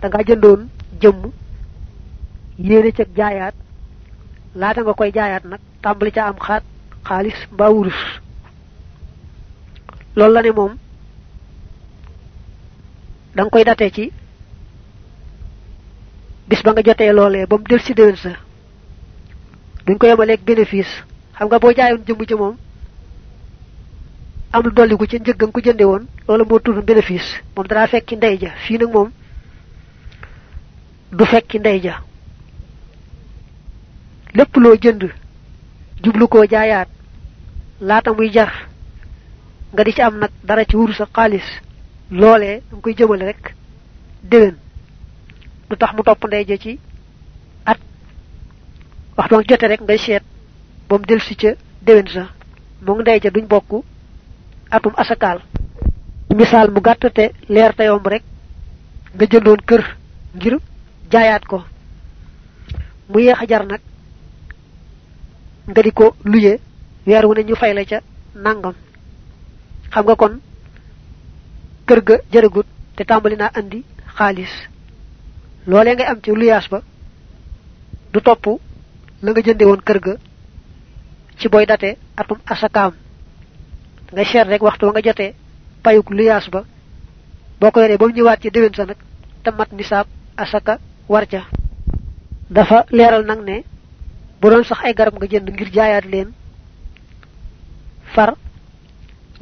da nga jëndoon jëmm yéene ca jaayaat. Laata nga koy jaayaat nag tàmbali ca am xaat xaalis mbaa wurus. La ne moom da koy date ci bis ba nga jotee loolee ba mu del si déwén sa. Duñ ko yemaleeg bénéfice. Xam nga boo jaayoon jëmm ci moom am lu dolliku ci njëg nga ko jënde woon loolu moo tudd bénéfice. Moom dara fekki ndey ja. Fii nag moom du fekki ndey ja. Lépp loo jënd jublu koo jaayaat laata muy jar nga di ci am nag dara ci wuru sa xaalis. Loolee nga koy jëmale rek déwén. Du tax mu topp ndey ja ci at. Waxtu nga jote rek ngay seet ba del si ca déwén sa. Mu ndey ja duñ bokk atum asakal misal mu gàtt leer te yomb rek nga jëndoon kër ngir jaayaat ko. Mu yeex jar nag nga ko luye weer wu ne ñu fay la ca nangam. Xam nga kon kër ga jërëgut te tàmbali naa andi xaalis. Loolee ngay am ci luyaas ba du topp la nga jënde woon kër ga ci boy date atum asakaam. Nga xer rek waxtu nga payuk luyaas ba. Boo ko yoree ba mu ñëwaat ci déwén sa nag te mat asaka war ca dafa leeral nag ne bu doon sax ay garab nga jënd ngir jaayaat leen far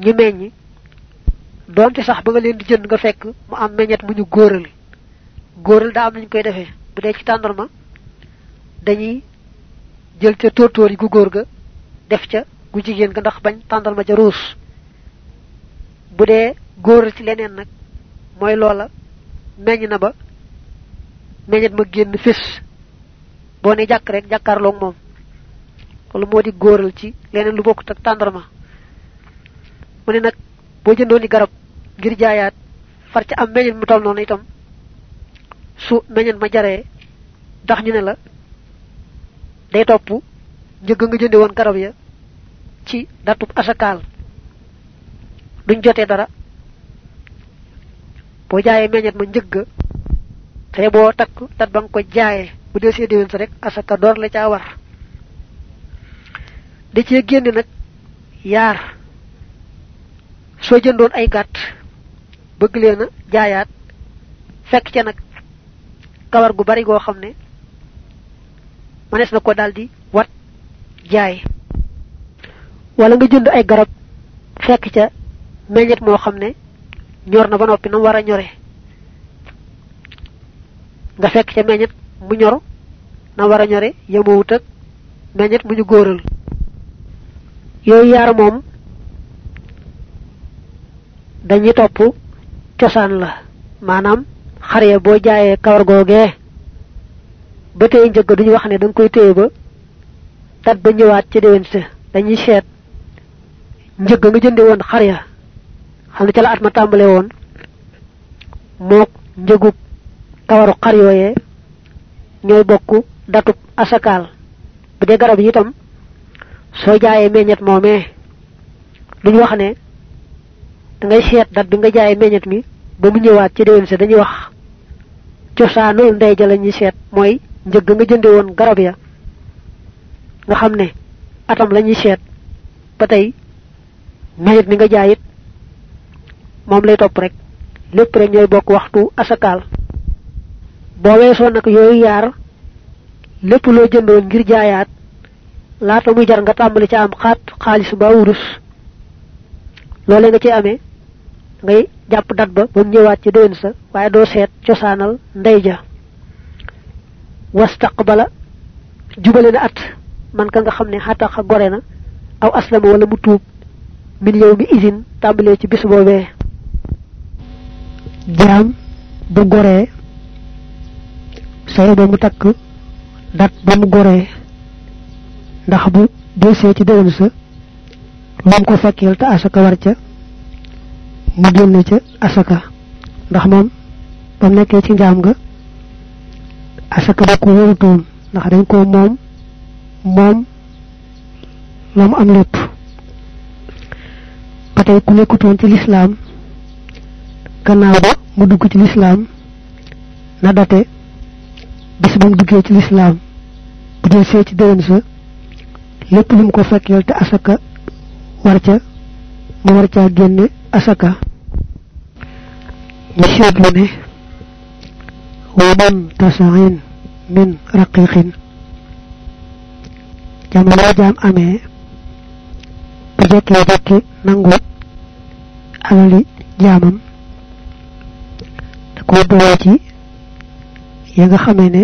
ñu meññ doonte sax ba nga leen di jënd nga fekk mu am meññet mu ñu góoral. Góoral daa am nañ koy defee. Bu dee ci tàndarma dañuy jël ca tóortóor yi gu góor ga def ca gu jigéen ga ndax bañ tàndarma ca ruus. Bu dee góor ci leneen nag mooy loola meññ na ba meññet ma génn fés boo ne jàkk rek jàkkaarloog moom di góoral ci leneen lu bokkut ak tàndarma mu ne nag boo ni garab ngir jaayaat far ca am meññet mu tol noonu itam su meññet ma jaree ndax ñu ne la. Day topp njëgg nga jënde woon garab ya. Ci datub asakal. Duñ jotee dara. Boo jaayee meññet ma te boo takk dat ba nga ko jaayee bu déwén sa rek asaka door la caa war da cee génne nag yaar soo jëndoon ay gàtt bëgg leen a jaayaat fekk ca nag kawar gu bari goo xam ne. Manes na ko daldi wat jaay wala nga jënd ay garab fekk ca meññet moo xam ne. Ñor na ba noppi nam war a ñore nga fekk ca meññet mu ñor na war a ñore yemowut ak meññet mu ñu góoral. Yooyu yaar moom dañuy topp cosaan la maanaam xare boo jaayee kawar googee ba tey njëgg duñu wax ne da koy téye ba tat ba ñëwaat ci déwén sa dañuy seet njëgg nga jënde woon ya xam ne ca la at ma tàmbale woon mook njëgub kawaru xar yooyee ñooy bokk datub asakaal bu dee garab yi itam soo jaayee meññet moomee duñu wax ne da ngay seet dat bi nga jaayee meññet mi ba mu ñëwaat ci déwén sa dañuy wax cosaanul ndey ja la ñuy seet mooy njëgg nga jënde woon garab ya. Nga xam ne atam la ñuy seet ba tey meññet mi nga jaayit moom lay topp rek. Lépp rek ñooy bokk waxtu asakaal boo weesoo nag yooyu yaar lépp loo jëndoon ngir jaayaat laata muy jar nga tàmbali ca am xaat xaalis ba wurus. Loolee nga ci amee ngay jàpp dat ba mu ñëwaat ci déwén sa waaye doo seet cosaanal ndey ja. Wastaqbala jubale na at man ka nga xam ne xataxa gore na aw aslama wala mu tuub min yow mi isin tàmbalee ci bis boobee. Jaam bu goree say ba mu takk dat ba mu goree ndax bu desee ci déwén sa lu ko fekkeel te asaka war ca mu génne ca asaka. Ndax moom ba mu nekkee ci njaam nga asaka ba ko wóorutoon ndax dañ ko moom moom la am lépp. Ba tey ku nekkutoon ci lislaam gannaaw ba mu dugg ci lislaam na date bis bu duggé ci l'islam bu dé sé ci déwén sa lépp lu ko fekkeel te asaka war ca mu war ca génne asaka. Ñu seetlu ne wa man tasain min raqiqin jamono jaam amee bu jekkee jekki nangu alali jaamam da ko doole ci ya nga xamee ne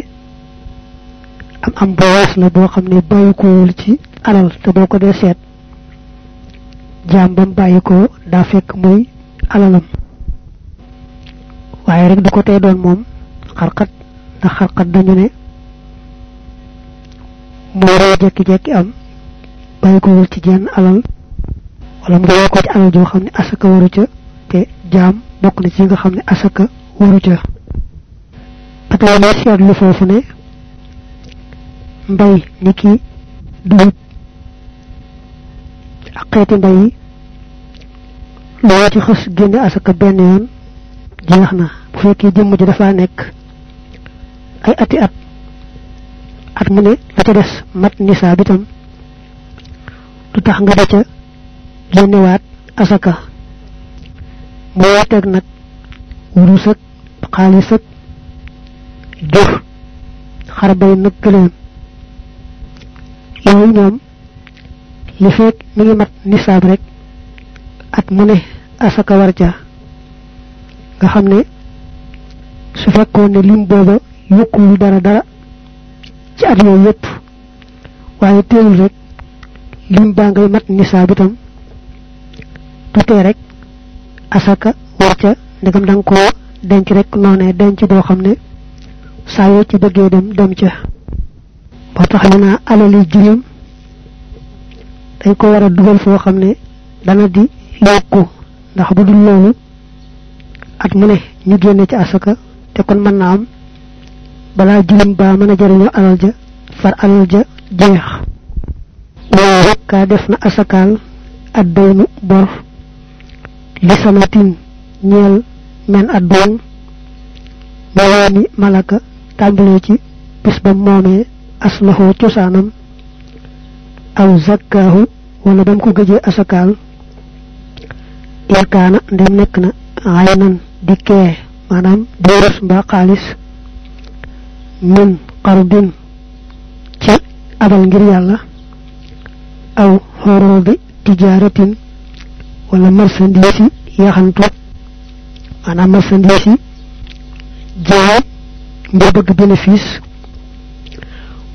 am am boos la boo xam ne bàyyikoowul ci alal te boo ko dee seet jaam bam bàyyikoo daa fekk muy alalam. Waaye rek du ko doon moom xarxat ndax xarxat dañu ne moo roo jekki-jekki am bàyyikoowul ci jenn alal wala doyoo ko ci alal joo xam ne asaka waru ca te jaam bokk na ci nga xam ne asaka waru ca tey ma seetlu foofu ne mbay niki dugub ak xeeti mbay yi loo ci xës génne asaka benn yoon jeex na bu fekkee jëmm ji dafa nekk ay ati at at mu ne la ca des mat nisaa bitam du tax nga da ca génnewaat asaka moo teg nag wurus ak xaalis ak jur xar bay nag gëleen yooyu ñoom li fekk mi ngi mat nisaab rek at mu ne asaka war ca. Nga xam ne su fekkoon ne lim booba yokkul dara dara ci at yooyu yépp waaye teewul rek lim baa ngay mat nisaab itam du tee rek asaka war ca. Ndegam koo denc rek noonee denc xam ne saa yoo ci bëggee dem dem ca. Moo tax ñu naa alali jirim dañ ko war a dugal foo dana di yokku. Ndax bu dul loolu at mu ne ñu génne ci asaka te kon mën na am balaa jirim baa mën a jariñoo alal ja far alal ja jeex. Waaye rek kaa def na asakaal addaynu bor li sanatin ñeel men mawaani malaka tàmbalee ci bis ba moomee aslahoo cosaanam aw zakkaahu wala bam ko gëjee asakaal irkaana ndem nekk na aynan di kee maanaam di res mbaa xaalis min qardin ci abal ngir yàlla aw xoroodi tijaaratin wala marchandise yi yaxantu maanaam marchandise yi jaay ngir bëgg bénéfice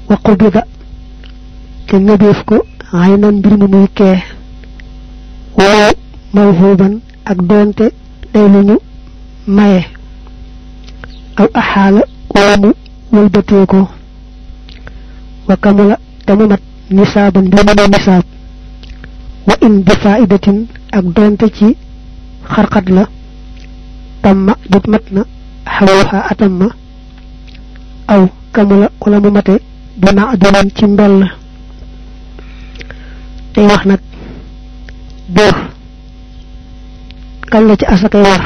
wa qubida te ngëbeef ko aynan mbir mu muy kee wala mawhuban ak doonte day lu ñu maye aw axaala wala mu wëlbatee ko wa kamula te mu mat nisaaban mbir mu nisaab wa in bi faidatin ak doonte ci xarxat la tamma jot mat na xawaxa atam ma aw kamula wala mu mate bi ma doon ci mbell. Tey wax nag bor kan la ci asakay war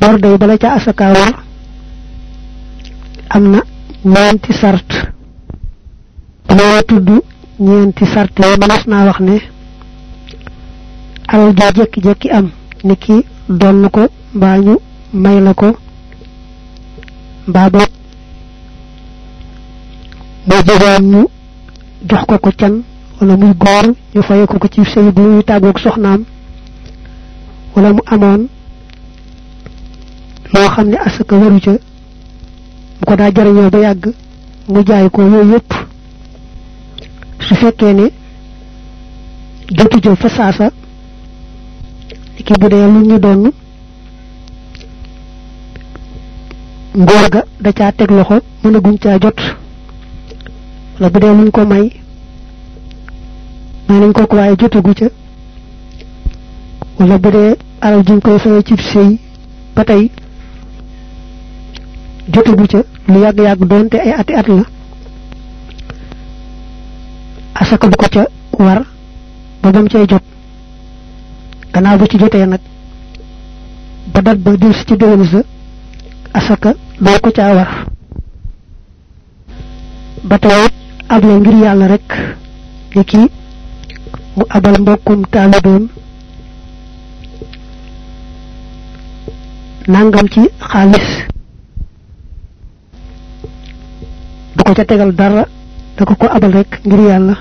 bor day bala ca asaka war am na ñeenti sart. Dama tudd ñeenti sart yi manas naa wax ne alal joo jekki-jekki am ni ki donn ko may la ko mbaa boog moo jógoon ñu jox ko ko can wala muy góor ñu faye ko ko ci sëy bu muy tàggoog soxnaam wala mu amoon loo xam ne asaka waru ca ko daa jariñoo ba yàgg mu jaay ko yooyu yépp. Su fekkee ne jotu jël fa saasa ki bu dee lu ñu doon ngóor ga da caa teg loxo mën a guñ caa jot. Wala bu dee luñ ko may may nañ ko ko waaye jotagu ca. Wala bu dee alal juñ koy fayee ci sëy ba tey jotagu ca lu yàgg yàgg doonte ay ati at la. Asaka du ko ca war ba bam cay jot. Gannaaw bu ci jotee nag ba dat ba dil ci déwén sa asaka doo ko caa war ba able ngir yàlla rek ni ki mu abal mbokkum taalibeem nangam ci xaalis. Du ko ca tegal dara da ko ko abal rek ngir yàlla.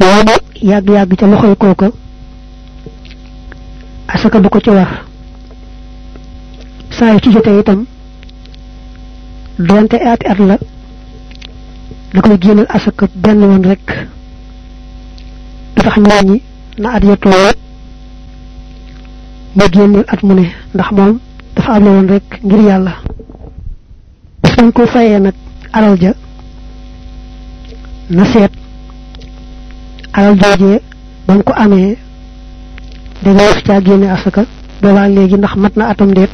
Loolu yàgg-yàgg ca loxoy kooka asaka du ko ci war saa yu ci jotee itam donte ati at la da koy génnal asaka benn woon rek du tax ñoo ñi na at ya toll mu génnal at mu ne ndax moom dafa am woon rek ngir yàlla bis nañ ko fayee nag alal ja na seet alal joojee ba mu ko amee da nga wax caa génne asaka boobaa léegi ndax mat na atam déet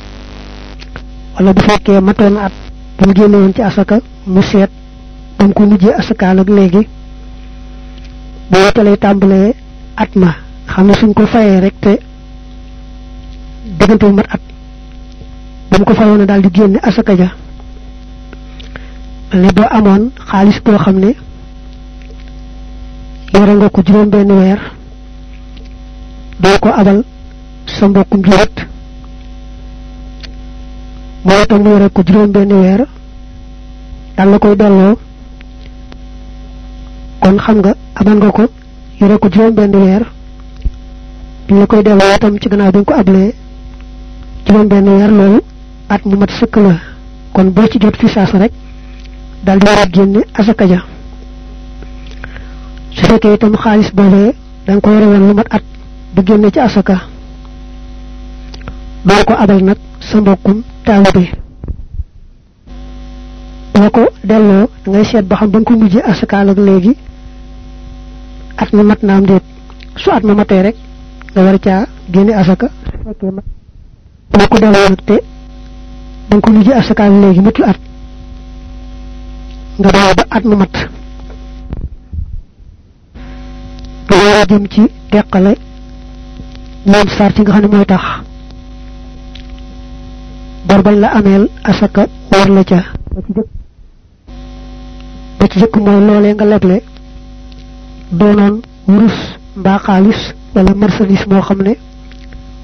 wala bu fekkee matoon at bu mu génne woon ci asaka mu seet ba mu ko mujjee asakaal ak léegi bu wote lay tàmbalee at ma xam ne suñ ko fayee rek te diggante mat at ba mu ko fayoon daal di génne asaka ja ne boo amoon xaalis boo ne yore nga ko juróom benn weer doo ko abal sa mbokkum julit moo tam mu yore ko juróom benn weer dal la koy delloo. Kon xam nga abal nga ko yore ko juróom benn weer. Bi la koy delloo itam ci gannaaw bi ko ablee juróom benn weer loolu at mu mat sëkk la. Kon boo ci jot fi saasa rek dal di a génne asaka ja. Su fekkee itam xaalis boobee da nga ko yore woon lu mat at bu génne ci asaka. Doo ko abal nag sa mbokkum taalibe boo ko delloo da ngay seet ba xam ko mujjee asakaal ak léegi at mi mat naam déet su at ma matee rek nga war caa génne asaka su fekkee mat boo ko delloo nag te da ko mujjee asakaal léegi matul at nga ba at mu mat nga war a jëm ci teqale ñoom sart yi nga xam ne mooy tax bor bañ la ameel asaka war la ca. Ba ci jëkk mooy loolee nga leble doonoon wurus mbaa xaalis wala marchandise moo xam ne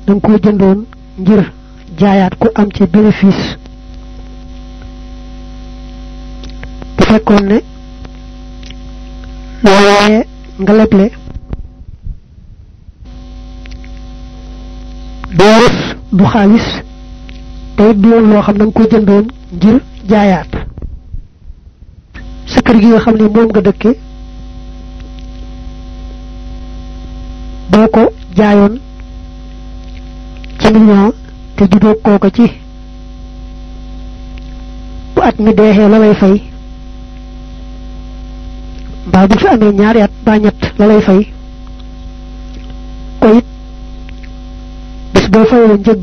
da nga koo jëndoon ngir jaayaat ku am ci bénéfice. Bu fekkoon ne loolee nga leble du wurus du xaalis te it du woon loo xam da nga ko jëndoon ngir jaayaat. Sa kër gi nga xam ne moom nga dëkke boo ko jaayoon ci million te jubóog kooko ci bu at mi deexee la lay fay. Mbaa bu fi amee ñaari at ñett la lay fay. Ko it bis boo fayoo njëg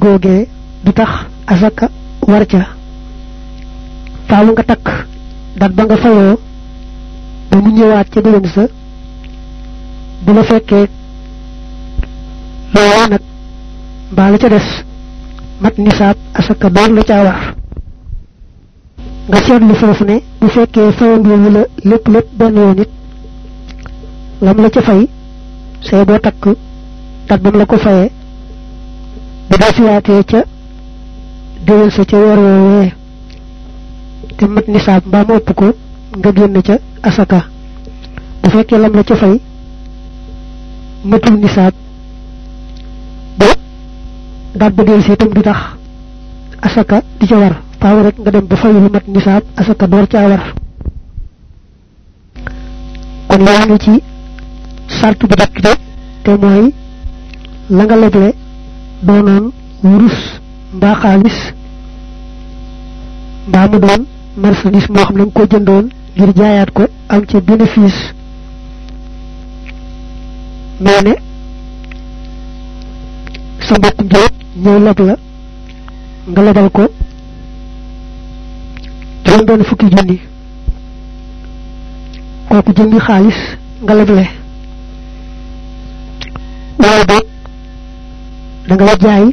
du tax asaka war ca faawu nga takk dat ba nga fayoo ba mu ñëwaat ca déwén sa bu la fekkee loola nag mbaa la ca des mat nisaab asaka door la caa war nga seetlu foofu ne bu fekkee fayandoowu la lépp lépp benn yoon it lam la ca fay say boo takk dat bam la ko fayee bu desiwaatee ca déwén sa ca weer woowee te mat nisaab mbaa mu ëpp ko nga génn ca asaka. Bu fekkee lam la ca fay matul nisaab ba daat ba si itam du tax asaka di ca war faaw rek nga dem ba fay lu mat nisaab asaka door caa war kon yaa ngi ci? Sart bu dakk de te mooy la nga leble doonoon wurus mbaa xaalis mbaa mu doon marchandise moo xam nga ko jëndoon ngir jaayaat ko am ci bénéfice. Mais ne sa mbokk njóot ñëw leb la nga lebal ko juróom benn fukki junni. Kooku jëmmi xaalis nga leble. Wala boog da nga la jaay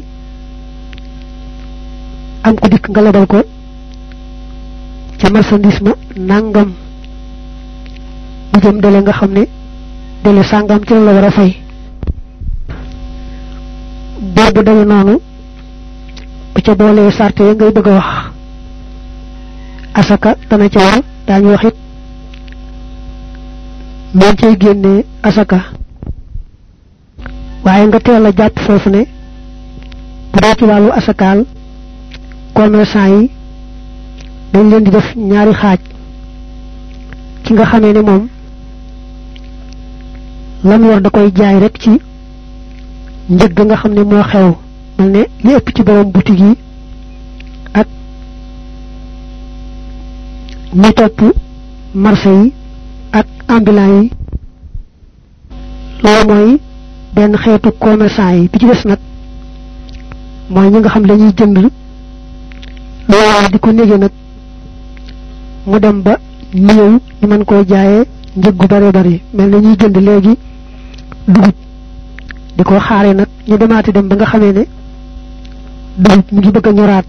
am ko dik nga lebal ko ca marchandise ma nangam bu jëm dele nga xam ne dele sàngam ci la war a fay. Boobu deme noonu bu ca boolee sarte ya ngay bëgg wax. Asaka dana ca war daañu wax it. Moom cay asaka. Waaye nga teel a foofu ne bu ci wàllu asakaal commerçant yi dañ leen di def ñaari xaaj. Ki nga xamee ne moom lam yor da koy jaay rek ci njëg nga xam ne moo xew. Mel ne li ci borom boutique yi ak ñi topp marché yi ak ambulant yi. Loolu mooy benn xeetu commerçant yi. Bi ci des nag mooy ñi nga xam dañuy jënd loolu di ko nége nag mu dem ba néew ñu mën koo jaayee njëg gu bare bari mel na ñuy jënd léegi dugub. di ko xaare ñu demaati dem ba nga xamee ne dugub mu ngi bëgg ñoraat.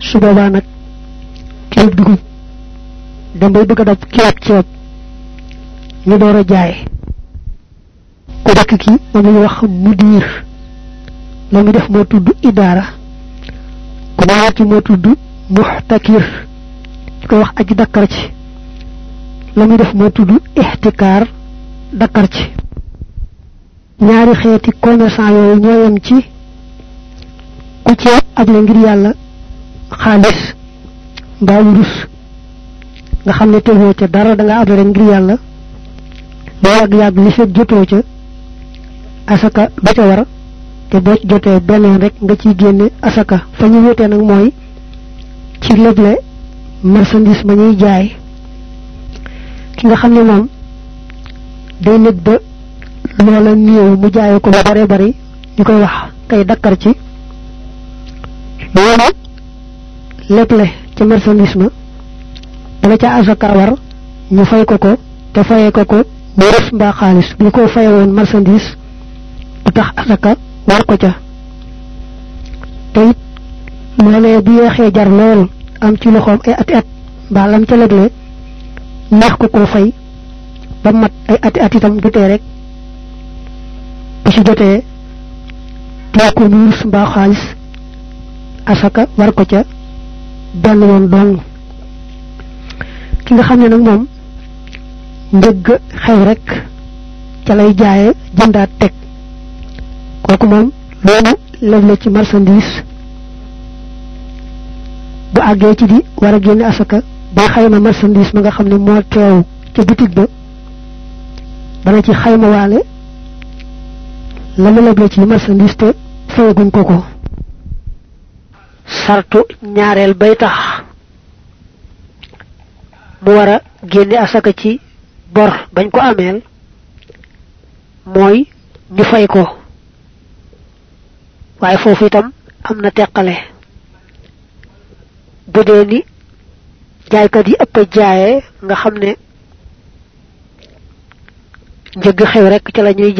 su boobaa nag kilo dugub dem bay bëgg a dab kilo ceeb ñu door a jaay ku dëkk ki moom lañu wax mudir la mu def moo tudd idaara. ku ma ci moo tudd muxtakir di ko wax aji dakkar ci. La muy def moo tudd ixtikaar dakkar ci. Ñaari xeeti commerçant yooyu ñoo yem ci ku ci able ngir yàlla xaalis mbaa wurus nga xam ne tegoo ca dara da nga rek ngir yàlla. Loo yàgg yàgg li fekk jotoo ca asaka ba ca war te boo ci jotee beneen rek nga ciy génne asaka. Fa ñu wutee nag mooy ci leble marchandise ma ñuy jaay ki nga xam ne moom day nekk ba loola néew mu jaayee ko ba bare bari ñu koy wax kay dakkar ci loolu leble ca marchandise ma bala ca asaka war ñu fay ko ko te fayee ko ko wurus mbaa xaalis bu ko faye woon marchandise du tax asaka war ko ca te it loolee bu yeexee jar lool am ci loxoom ay ati at mbaa lam ca legle neex ko koo fay ba mat ay ati at itam du tee rek bu ci jotee tee ko wurus mbaa xaalis asaka war ko ca benn yoon dong. Ki nga xam ne nag moom njëgg xew rek ca lay jaaye jëndaat teg. Kooku moom loolu leble ci marchandise bu àggee ci di war a génne asaka ba xayma marchandise ma nga xam ne moo teew ca boutique ba dana ci xayma waale la mu leble ci marchandise te fayaguñ ko ko. Sartu ñaareel bay tax mu war a génne asaka ci bor bañ ko ameel mooy ñu fay ko waaye foofu itam am na teqale bu dee ni jaaykat yi ëpp jaaye nga xam ne njëgg xew rek ci la ñuy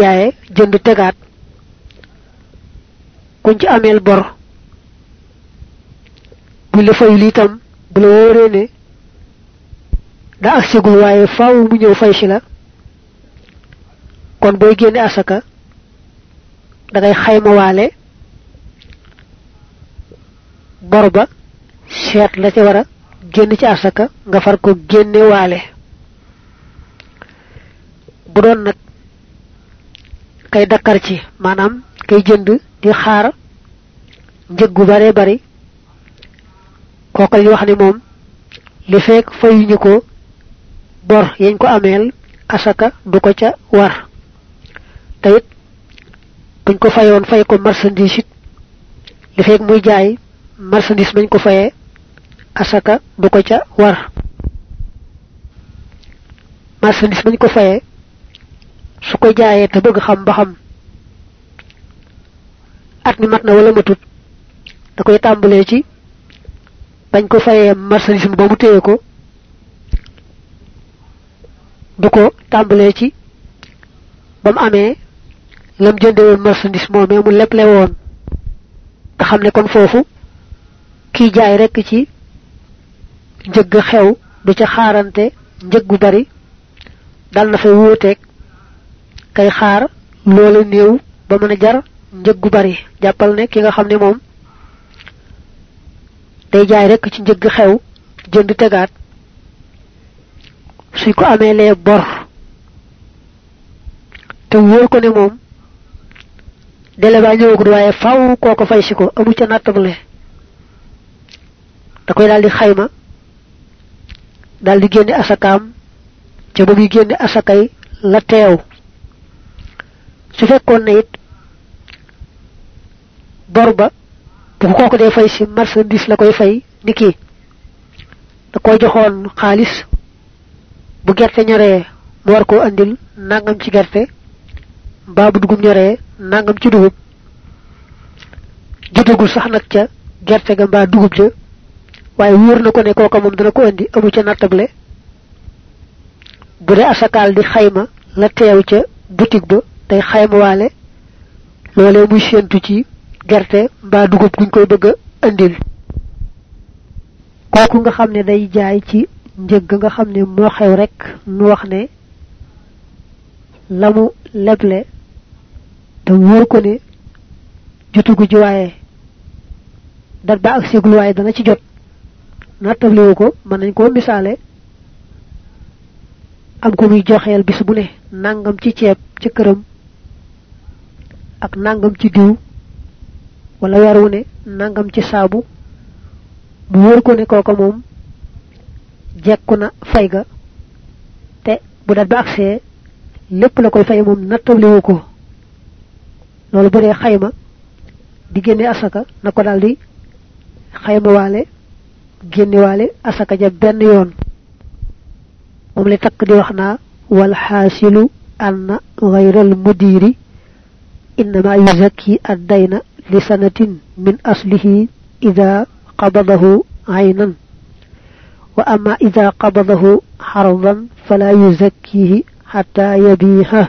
jënd tegaat. Kuñ ci ameel bor bu la fayul itam bu la wóoree ne da ak sigul waaye faaw mu ñëw fay si la. Kon booy génne asaka da ngay xayma waale bor seet la ca war a ci asaka nga far ko génne waale. Bu doon nag kay dakkar ci maanaam kay jënd di xaar njëg gu bare bari kooku lañu wax ne moom li fayuñu ko bor yañ ko ameel asaka du ko ca war. Te it buñ ko fayoon fay ko marchandise li muy jaay marchandise mañ ko fayee asaka du ko ca war. Marchandise mañ ko fayee su ko jaayee te bëgg xam ba xam. At mi mat na wala matut da koy tàmbalee ci bañ ko fayee marchandise ba mu téye ko du ko tàmbalee ci ba mu amee lam jënde woon marchandise moomee mu leble woon. Nga xam ne kon foofu ki jaay rek ci njëgg xew du ca xaarante njëg gu bari dal na fay wuuteeg kay xaar loola néew ba mën a jar njëg gu bari jàppal ne ki nga xam ne moom day jaay rek ci njëgg xew jënd tegaat suy ko amee lee bor te wóor ko ne moom dele ba ñëwagul waaye faw kooko fay si ko amu ca nattable da koy daldi xayma daldi génne asakaam ca ba muy génne asakay la teew. Su fekkoon ne it bor ba bu kooku dee fay si marchandise la koy fay niki da koy joxoon xaalis bu gerte ñoree mu war koo andil nangam ci gerte mbaa bu dugub ñoree nangam ci dugub. Jotagul sax nag ca gerte ga mbaa dugub ja waaye wóor na ko ne kooka moom dana ko andi amu ca nattable. Bu dee asakaal di xayma la teew ca boutique ba day xayma waale. Loolee muy séentu ci gerte mbaa dugub guñ koy bëgg a andil. Kooku nga xam ne day jaay ci njëg nga xam ne moo xew rek nu wax ne lamu leble te wóor ko ne jotugu ji waaye. Dat ba ak sigul waaye dana ci jot nattabliwu ko mën nañ koo misaale. Am ko muy joxeel bis bu ne nangam ci ceeb ci këram ak nangam ci diw wala weer wu ne nangam ci saabu mu wóor ko ne kooka moom jekku na fay ga te bu dat ba agsee la koy fay moom nattabliwu ko. Loolu bu xayma asaka na ko xayma génne waale asaka ja benn yoon moom li takk di wax naa wal xaasilu anna gayral mudiri innama yuzakki addayna li sanatin min aslihi ida qabadahu aynan wa amma ida qabadahu xardan fala yuzakkihi حتى يبيعه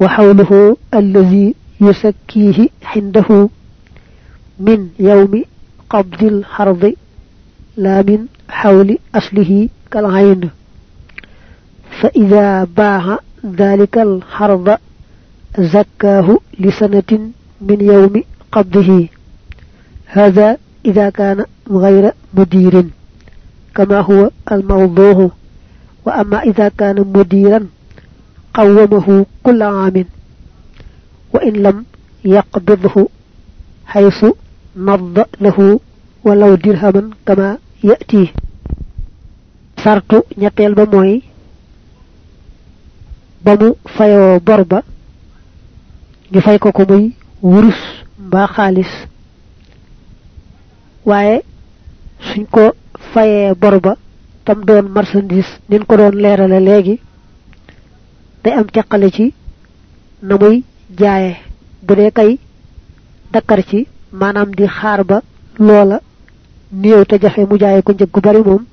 وحوله الذي يسكيه عنده من يوم قبض الحرض لا من حول أصله كالعين. فإذا باع ذلك الحرض زكاه لسنة من يوم قبضه. هذا إذا كان غير مدير كما هو الموضوع. وأما إذا كان مديرا قومه كل عام. وإن لم يقبضه حيث نض له ولو درهما كما يأتي sartu ñetteel ba mooy ba mu fayoo bor ba ñu fay ko ko muy wurus mbaa xaalis waaye suñ ko fayee bor ba tam doon marchandise nin ko doon leerale léegi day am teqale ci na muy jaaye bu dee kay dakkar ci maanaam di xaar ba loola néew te jafe mu jaaye ko njëg gu bari moom.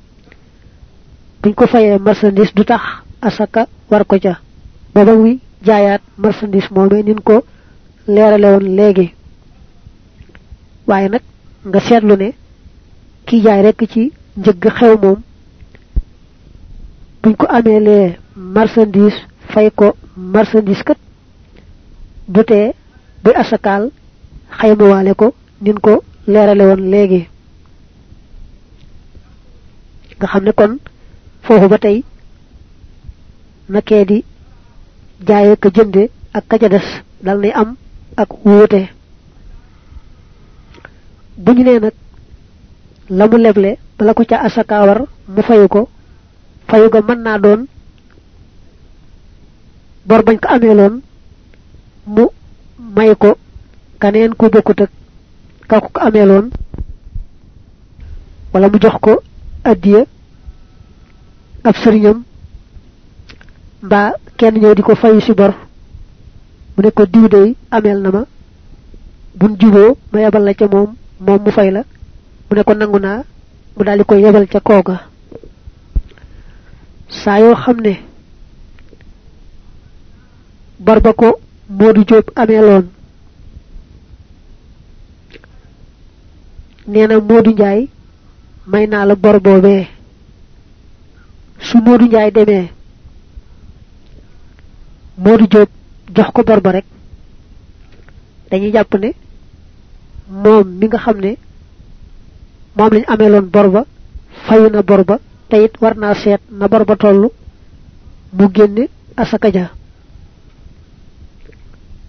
Buñ ko fayee marchandise du tax asaka war ko ca. Ba ba muy jaayaat marchandise moomee nin ko leerale woon léegi. Waaye nag nga seetlu ne ki jaay rekk ci njëgg xew moom. Buñ ko marchandise fay ko marchandise kat du tee buy xaymawaale ko nin ko leerale woon léegi. Nga xam ne kon foofu ba tey nakee di jaaye ka jënde ak ka ca des dal nay am ak wuute. Bu ñu nee nag la mu leble bala ko ca asaka war mu fayu ko fayu ga mën naa doon bor bañ ko mu may ko kaneen ku bokkut ak ka ko amee loon wala mu jox ko addiya ab sëriñam mbaa kenn ñëw di ko fayu si bor. Mu ne ko diw dey ameel na ma. Buñ juboo ma yebal la ca moom moom mu fay la. Mu ne ko nangu naa. Mu daal di koy yebal ca ba neena Modou Ndiaye may naa la bor boobee. Su Modou Ndiaye demee Modou Diop jox ko bor rek. Dañuy jàpp ne moom mi nga xam ne moom lañ ameeloon bor ba fayu na bor ba te it war naa seet na bor ba toll mu génne asaka ja.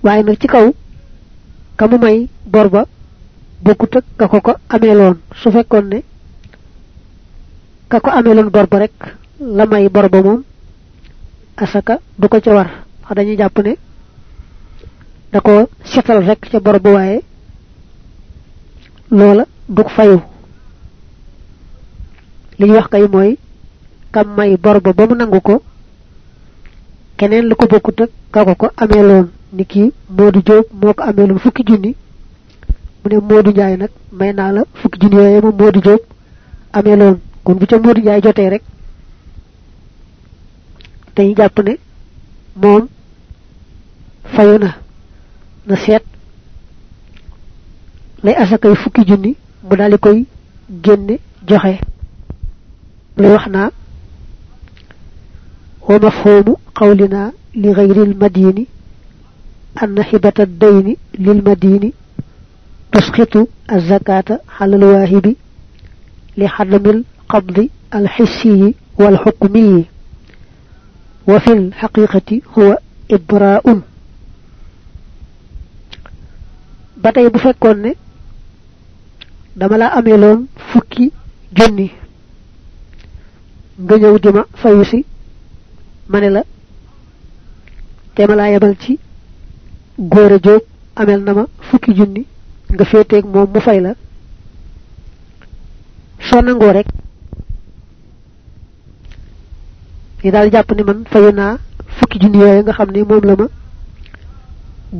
Waaye nag ci kaw ka mu may bor bokkut ak ka ko ameeloon su fekkoon ne ka ko ameeloon bor ba rek la bor ba asaka du ko ca war. Wax dañuy jàpp ne da ko setal rek ca bor ba waaye loola du fayu. Li wax kay mooy kam may bor ba ba mu nangu ko bokkut ak ka ko ko ameeloon ni ki Modou Diop moo ko ameeloon fukki mu ne Modou Ndiaye nag may naa la fukki junni yooyu ma Modou Diop ameeloon kon bu ca Modou Ndiaye jotee rek dañuy jàpp ne moom fayu na na seet lay asakay fukki junni mu daal koy génne joxe lay wax naa wa mafhumu qawlina li ghayri al madini أن حبة الدين للمدين تسقط الزكاة على الواهب لحرم القبض الحسي والحكمي وفي الحقيقة هو إبراء batay bu fekkone ne dama la ameloon fukki junni nga ñëw dima fayu si mané la téma la yabal ci góore jóob amel na ma fukki junni nga féeteeg moom mu fay la soo nangoo rek ni daal jàpp ni man fayu fukki junni yooyu nga xam ni moom la ma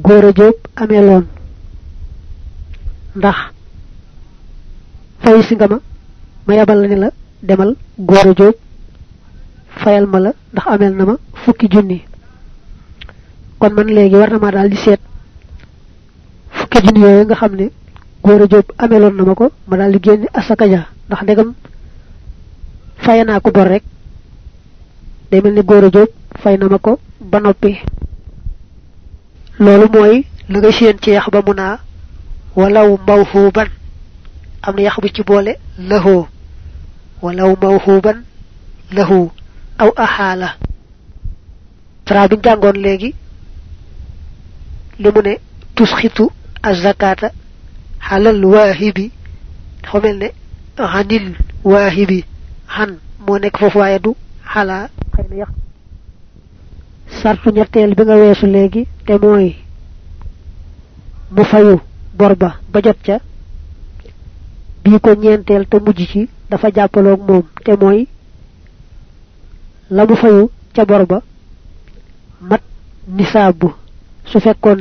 góore jóob ameeloon ndax fayu si nga ma yabal ni la demal fayal ma la ndax amel na ma fukki junni. Kon man léegi war ma daal di seet fukki junni yooyu nga xam ne góor a jóob ameloon na ma ko ma daal di génne asaka ja ndax ndegam fay naa ko bor rek. Day mel ni góor a jóob fay na ma ko ba noppi. Loolu mooy la nga ci yax ba mu naa walaw mawhuban am na yax bu ci boole walaw mawhuban aw ahaala. Tra bi jàngoon léegi limu ne azakata halal wahibi dafa mel ne hanil wahibi han moo nekk foofu waaye du xala xëy na yax sartu ñetteel bi nga weesu léegi te mooy mu fayu bor ba jot ca ko te mujj ci dafa jàppaloog moom te mooy la fayu ca mat nisaabu su fekkoon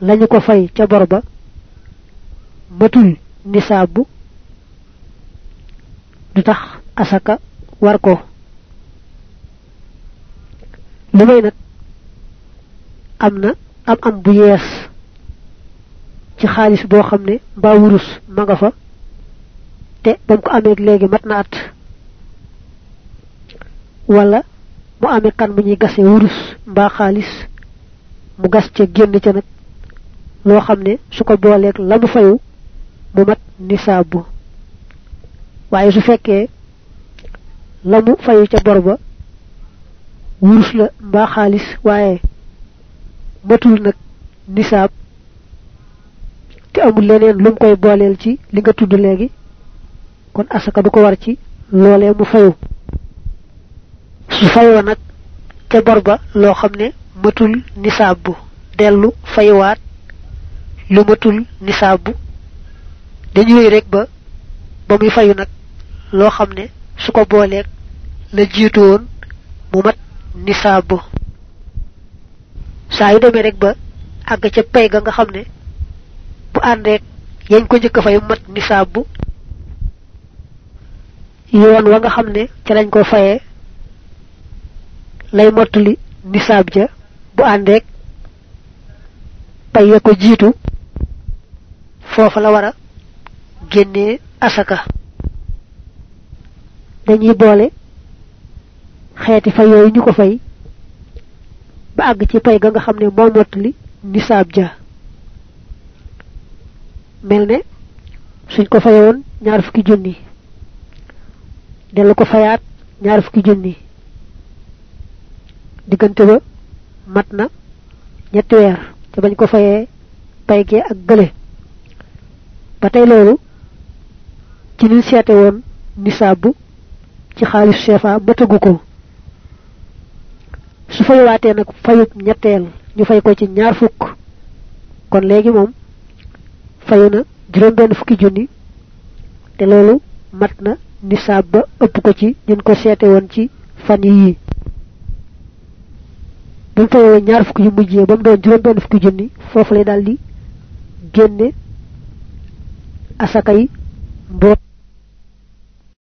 lañu ko fay ca bor ba matul nisaabu du tax asaka war ko. Lu nag am na am am bu yees ci xaalis boo xam ne mbaa wurus ma nga fa te bam ko amee léegi mat wala mu amee kan mu ñuy gase wurus mbaa xaalis mu gas ca génn ca nag loo xam ne su ko booleeg la mu fayu mu mat nisaabu. Waaye su fekkee la fayu ca bor ba wurus la xaalis waaye matul nag nisaab te amul leneen lum koy booleel ci li nga tudd kon asaka du ko war ci loolee mu fayu. Su fayoo nag ca bor ba loo xam ne matul nisaab bu dellu lu matul nisaab bu dañu wéy rek ba ba muy fayu nag loo xam ne su ko booleeg la jiitu woon mu mat nisaab bu saa yu rek ba àgg ca pay ga nga bu àndeek yañ ko njëkk fay mat nisaab bu yoon wa nga xam ca lañ ko fayee lay mottali nisaab ja bu àndeek pay ya ko jiitu foofa la war a génnee asaka. Dañuy boole xeeti fa yooyu ñu ko fay ba àgg ci pay ga nga xam ne moo nisaab ja. Mel ne suñ ko fayoon ñaar fukki junni. Dellu ko fayaat ñaar fukki junni. Diggante ba mat na ñetti weer te bañ ko pay gee ak ba tey loolu ci ñu seete woon nisaab ci xaalis sefa matagu ko. Su fayawaatee nag fayut ñetteel ñu fay ko ci ñaar fukk. Kon léegi moom fayu na benn fukki junni te loolu mat na ba ëpp ko ci ñun ko seete woon ci fan yi bu ñaar fukki yu mujjee ba mu doon juróom benn fukki junni foofu lay daal di génne asaka yi mboot